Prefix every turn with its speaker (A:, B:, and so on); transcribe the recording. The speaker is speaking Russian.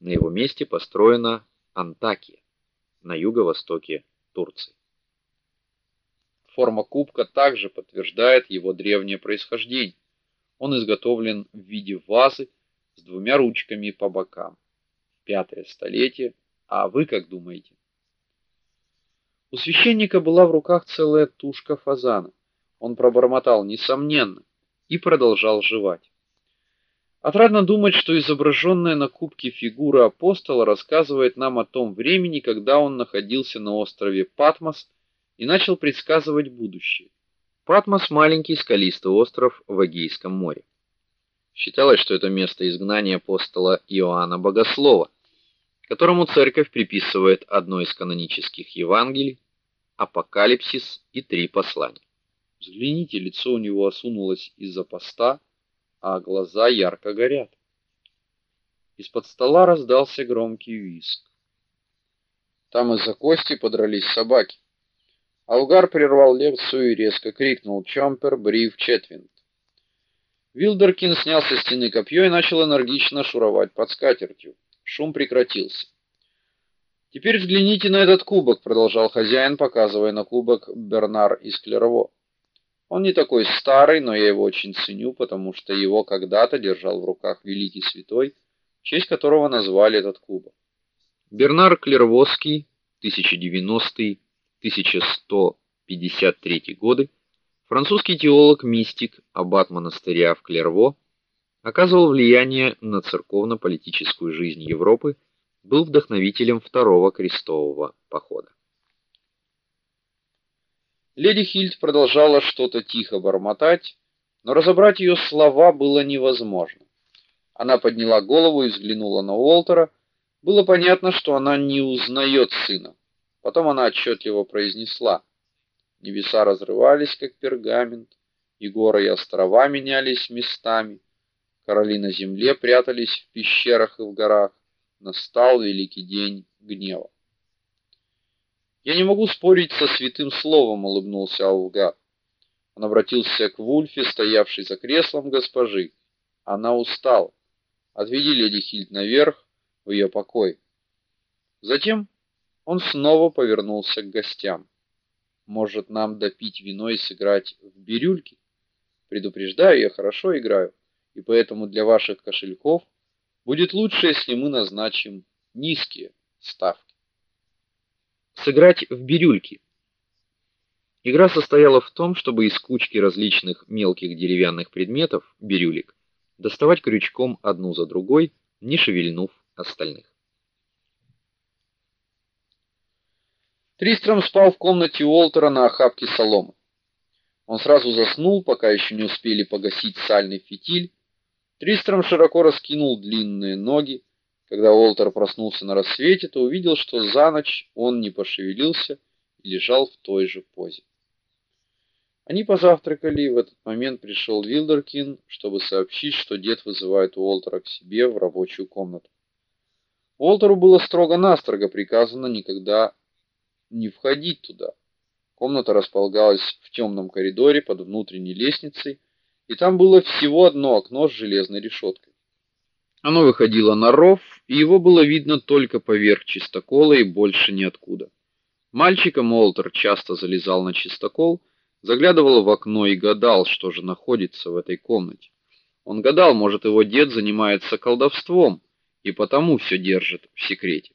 A: На его месте построена Антакия на юго-востоке Турции. Форма кубка также подтверждает его древнее происхождение. Он изготовлен в виде вазы с двумя ручками по бокам. Пятое столетие. А вы как думаете? У священника была в руках целая тушка фазана. Он пробормотал: "Несомненно", и продолжал жевать. Отрадно думать, что изображенная на кубке фигура апостола рассказывает нам о том времени, когда он находился на острове Патмос и начал предсказывать будущее. Патмос маленький скалистый остров в Эгейском море. Считалось, что это место изгнания апостола Иоанна Богослова, которому церковь приписывает одно из канонических Евангелий, Апокалипсис и три послания. Взгляните, лицо у него осунулось из-за поста а глаза ярко горят. Из-под стола раздался громкий визг. Там из-за кости подрались собаки. Алгар прервал лекцию и резко крикнул: "Чомпер, бриф, четвинт!" Вилдеркин снял со стены копье и начал энергично шуровать под скатертью. Шум прекратился. Теперь взгляните на этот кубок, продолжал хозяин, показывая на кубок Бернар из Клерво. Он не такой старый, но я его очень ценю, потому что его когда-то держал в руках великий святой, в честь которого назвали этот кубок. Бернар Клервоский, 1090-1153 годы, французский теолог-мистик, аббат монастыря в Клерво, оказывал влияние на церковно-политическую жизнь Европы, был вдохновителем второго крестового похода. Леди Хильд продолжала что-то тихо бормотать, но разобрать ее слова было невозможно. Она подняла голову и взглянула на Уолтера. Было понятно, что она не узнает сына. Потом она отчетливо произнесла: Небеса разрывались как пергамент, и горы и острова менялись местами. Короли на земле прятались в пещерах и в горах. Настал великий день гнева. Я не могу спорить со святым словом, улыбнулся Ауга. Он обратился к Вульфе, стоявшей за креслом госпожи. Она устала. Отведи леди Хильд наверх в ее покой. Затем он снова повернулся к гостям. Может, нам допить вино и сыграть в бирюльки? Предупреждаю, я хорошо играю, и поэтому для ваших кошельков будет лучше, если мы назначим низкие ставки сыграть в бирюльки. Игра состояла в том, чтобы из кучки различных мелких деревянных предметов, бирюлек, доставать крючком одну за другой, не шевельнув остальных. Тристром спал в комнате Уолтера на охапке соломы. Он сразу заснул, пока еще не успели погасить сальный фитиль. Тристром широко раскинул длинные ноги, когда Уолтер проснулся на рассвете, то увидел, что за ночь он не пошевелился и лежал в той же позе. Они позавтракали, и в этот момент пришел Вилдеркин, чтобы сообщить, что дед вызывает Уолтера к себе в рабочую комнату. Уолтеру было строго-настрого приказано никогда не входить туда. Комната располагалась в темном коридоре под внутренней лестницей, и там было всего одно окно с железной решеткой. Оно выходило на ров, и его было видно только поверх чистокола и больше ниоткуда. Мальчиком Молтер часто залезал на чистокол, заглядывал в окно и гадал, что же находится в этой комнате. Он гадал, может, его дед занимается колдовством и потому все держит в секрете.